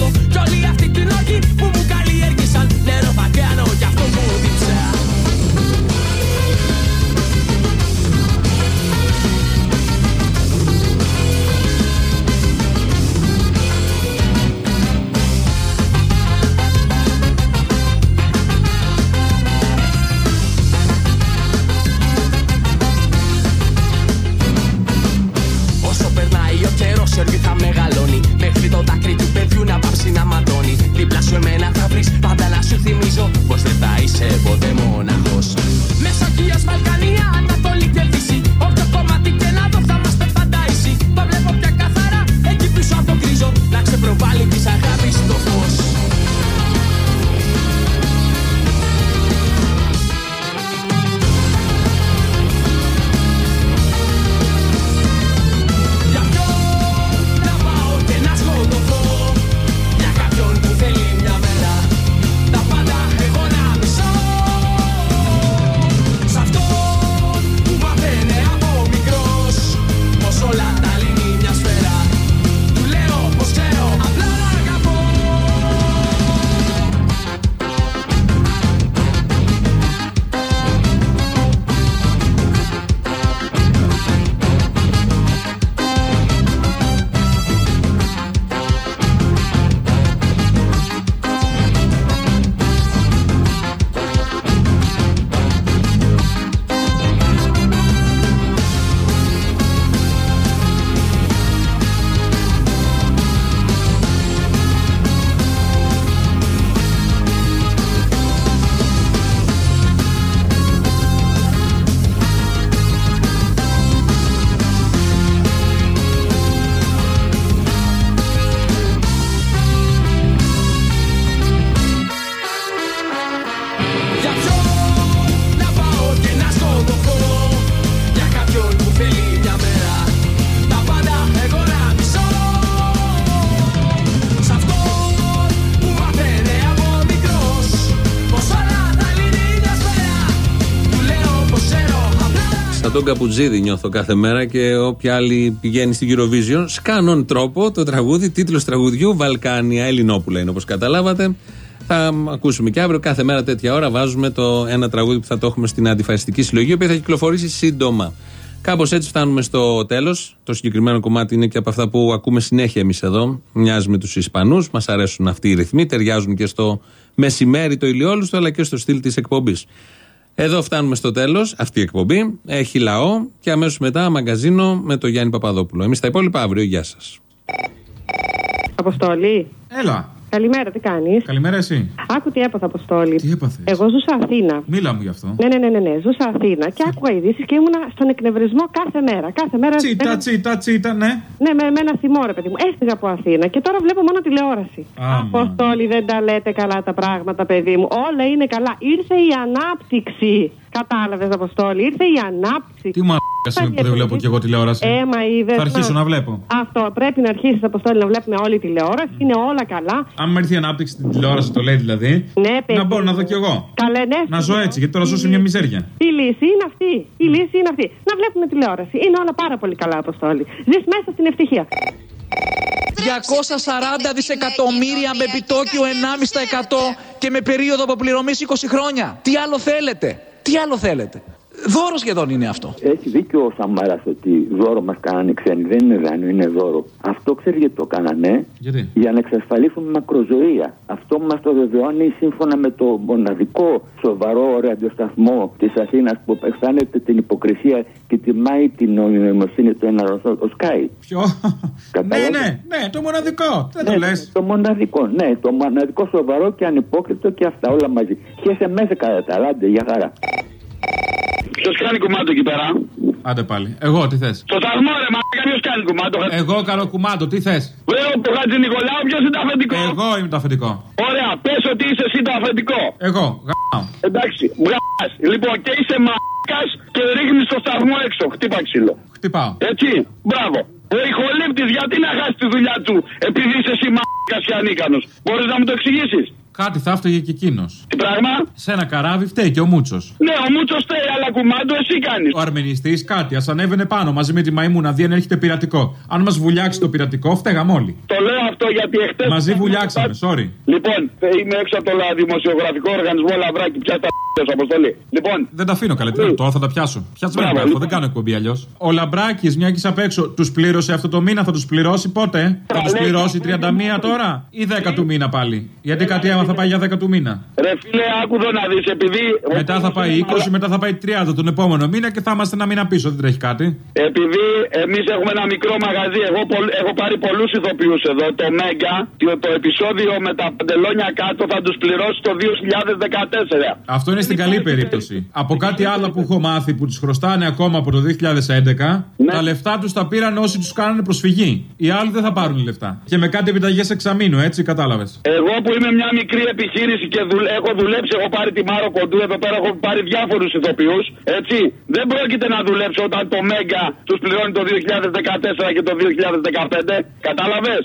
Σαν τον Καπουτζίδη νιώθω κάθε μέρα και όποια άλλη πηγαίνει στην Eurovision. Σκάνον τρόπο το τραγούδι, τίτλος τραγουδιού Βαλκάνια, Ελληνόπουλα είναι όπως καταλάβατε. Θα ακούσουμε και αύριο. Κάθε μέρα τέτοια ώρα βάζουμε το ένα τραγούδι που θα το έχουμε στην αντιφασιστική συλλογή, η οποία θα κυκλοφορήσει σύντομα. Κάπως έτσι φτάνουμε στο τέλος. Το συγκεκριμένο κομμάτι είναι και από αυτά που ακούμε συνέχεια εμείς εδώ. Μοιάζει με τους Ισπανούς. Μας αρέσουν αυτοί οι ρυθμοί. Ταιριάζουν και στο μεσημέρι το ηλιόλουστο, αλλά και στο στυλ της εκπομπής. Εδώ φτάνουμε στο τέλος. Αυτή η εκπομπή έχει λαό και αμέσως μετά μαγκαζίνο με τον Γιάννη Παπαδόπουλο. Εμείς τα υπόλοιπα αύριο. Γεια σας. Αποστόλη. Έλα. Καλημέρα, τι κάνεις; Καλημέρα εσύ. Άκου τι έπαθα, Αποστόλη. Τι έπαθες; Εγώ ζούσα Αθήνα. Μίλα μου γι' αυτό. Ναι, ναι, ναι, ναι, ναι. Ζούσα Αθήνα και άκουγα ειδήσεις και ήμουνα στον εκνευρισμό κάθε μέρα. Κάθε μέρα. Τσίτα, ένα- τσίτα, τσίτα, ναι. Ναι, με, με ένα θυμό, ρε παιδί μου. Έφυγα από Αθήνα και τώρα βλέπω μόνο τηλεόραση. Άμα. Αποστόλη, δεν τα λέτε καλά τα πράγματα, παιδί μου. Όλα είναι καλά. Ήρθε η ανάπτυξη. Κατάλαβες, Αποστόλη. Ήρθε η ανάπτυξη. Τι μου είναι που δεν βλέπω κι εγώ τηλεόραση. Ε, μα είδες, Θα αρχίσω να βλέπω. Αυτό. Πρέπει να αρχίσεις, Αποστόλη, να βλέπουμε όλη τηλεόραση. Είναι όλα καλά. Αν με έρθει η ανάπτυξη στην τηλεόραση, το λέει δηλαδή. Ναι, παιδί Να μπορώ να μου. δω κι εγώ. Καλέ, ναι. Να ζω έτσι, γιατί τώρα ζω σε μια μιζέρια. Η λύση είναι αυτή. Η λύση είναι αυτή. Να βλέπουμε τηλεόραση. Είναι όλα πάρα πολύ καλά, Αποστόλη. Ζεις μέσα στην ευτυχία. 240 δισεκατομμύρια με επιτόκιο 1,5% και με περίοδο αποπληρωμής 20 χρόνια. Τι άλλο θέλετε, τι άλλο θέλετε. Δώρο σχεδόν είναι αυτό. Έχει δίκιο ο Σαμάρα ότι δώρο μας κάνανε οι ξένοι. Δεν είναι δάνειο, είναι δώρο. Αυτό ξέρει γιατί το κάνανε. Γιατί; Για να εξασφαλίσουν μακροζωία. Αυτό μας το βεβαιώνει σύμφωνα με το μοναδικό σοβαρό ραδιοσταθμό της Αθήνας που αισθάνεται την υποκρισία και τιμάει την νοημοσύνη του ένα ο Σκάι. Ποιο; Ναι, ναι, ναι, το μοναδικό. Δεν το Ναι, λες. Το μοναδικό, ναι, το μοναδικό σοβαρό και ανυπόκριτο και αυτά όλα μαζί. Χαίρεσαι μέσα κατά τα λάντε, για χαρά. Ποιος κάνει κουμάντο εκεί πέρα; Άντε πάλι. Εγώ, τι θες; Στο σταθμό ρε, μα ποιο κάνει κουμάντο. Εγώ κάνω κουμάντο, τι θες; Βρε ο Χατζη Νικολάου, ποιος είναι το αφεντικό; Εγώ είμαι το αφεντικό. Ωραία, πες ότι είσαι εσύ το αφεντικό. Εγώ, γαμάω. Εντάξει, βγάζεις. Λοιπόν, και είσαι μαλάκα και ρίχνεις το σταθμό έξω. Χτύπα ξύλο. Χτυπάω. Έτσι, μπράβο. Ο ηχολήπτη, γιατί να χάσει τη δουλειά του επειδή είσαι εσύ μαλάκα και ανίκανος. Μπορείς να μου το εξηγήσεις; Κάτι θα έφταιγε και εκείνος. Τι πράγμα; Σε ένα καράβι φταίει και ο Μούτσος. Ναι, ο Μούτσος φταίει, αλλά κουμάντο εσύ κάνεις. Ο αρμενιστής κάτι, ας ανέβαινε πάνω μαζί με τη μαϊμού να δει αν έρχεται πειρατικό. Αν μας βουλιάξει το πειρατικό, φταίγαμε όλοι. Το λέω αυτό γιατί εχθέ. Μαζί βουλιάξαμε, sorry. Λοιπόν, είμαι έξω από το λα- δημοσιογραφικό οργανισμό Λαβράκι, πια τα αποστολή. Λοιπόν, Δεν τα αφήνω καλά, τι να- τώρα θα τα πιάσω. Πιάσω Μπράβο, να λοιπόν. δεν κάνω εκπομπή αλλιώς. Ο Λαμπράκης, μια και απ' έξω, τους πλήρωσε αυτό το μήνα, θα τους πληρώσει πότε; Θα τους πληρώσει 31 τώρα ή 10 του μήνα πάλι; Γιατί κάτι άμα θα πάει για 10 του μήνα; ρε φίλε, άκου εδώ να δεις, επειδή. Μετά θα πάει 20, μετά θα πάει 30 τον επόμενο μήνα και θα είμαστε ένα μήνα πίσω. Δεν τρέχει κάτι. Επειδή εμείς έχουμε ένα μικρό μαγαζί, εγώ πολλ- έχω πάρει πολλούς ηθοποιούς εδώ. Το Μέγκα, το, το επεισόδιο με τα παντελόνια κάτω θα τους πληρώσει το 2014. Αυτό είναι στην καλή περίπτωση. Από κάτι άλλο που έχω μάθει που τους χρωστάνε ακόμα από το 2011, Ναι. τα λεφτά τους τα πήραν όσοι τους κάνανε προσφυγή. Οι άλλοι δεν θα πάρουν λεφτά. Και με κάτι επιταγές εξαμήνου, έτσι, κατάλαβες. Εγώ που είμαι μια μικρή επιχείρηση και δουλ- έχω δουλέψει, έχω πάρει τη Μάρο Κοντού, εδώ πέρα έχω πάρει διάφορους ηθοποιούς. Έτσι, δεν πρόκειται να δουλέψω όταν το Μέγκα τους πληρώνει το 2014 και το 2015. Κατάλαβες;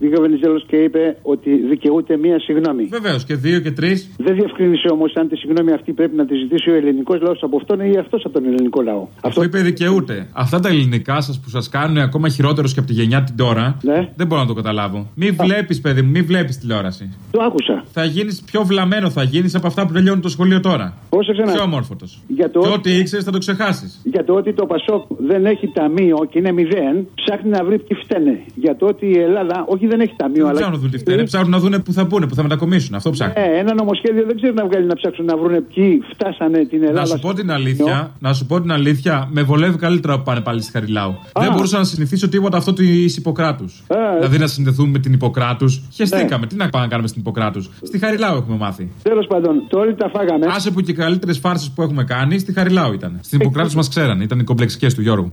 Βγήκε ο Βενιζέλος και είπε ότι δικαιούται μία συγγνώμη. Βεβαίως και δύο και τρεις. Δεν διευκρίνησε όμως αν τη συγγνώμη αυτή πρέπει να τη ζητήσει ο ελληνικός λαός από αυτόν ή αυτός από τον ελληνικό λαό. Αυτό είπε δικαιούται. Αυτά τα ελληνικά σας που σας κάνουν ακόμα χειρότερου και από τη γενιά την τώρα, Ναι. δεν μπορώ να το καταλάβω. Μη βλέπεις, παιδί μου, μη βλέπεις τηλεόραση. Το άκουσα. Θα γίνεις πιο βλαμμένο, θα γίνεις από αυτά που τελειώνουν το σχολείο τώρα. Πόσο ξανά. Πιο όμορφωτος. Για το, Και ό,τι ήξερες θα το ξεχάσεις. για το ότι το Πασόκ δεν έχει ταμείο και είναι μηδέν, ψάχνει να βρει ποιοι φταίνε. Για το ότι η Ελλάδα, όχι δεν έχει ταμείο, Δεν αλλά. ψάχνουν να δουν τι φταίνε, ψάχνουν να δουν πού θα πούνε, πού θα μετακομίσουν. Αυτό ψάχνουν. Ε, ένα νομοσχέδιο δεν ξέρει να βγάλει να ψάξουν να βρουν ποιοι φτάσανε την Ελλάδα. Να σου πω την αλήθεια, να σου πω την αλήθεια, με βολεύει καλύτερα που πάνε πάλι στη Χαριλάου. Δεν μπορούσα να συνηθίσω τίποτα αυτό της Ιπποκράτους. Δηλαδή να συνδεθούμε με την Ιπποκράτους. Χεστήκαμε. Τι να πάμε να κάνουμε στην Ιπποκράτους. Στη Χαριλάου έχουμε μάθει. Τέλος πάντων, το όλοι τα φάγαμε. Άσε που και οι καλύτερες φάρσες που έχουμε κάνει στη Χαριλάου ήταν. Στην Ιπποκράτους μας ξέραν, ήταν οι κομπλεξικές του Γιώργου.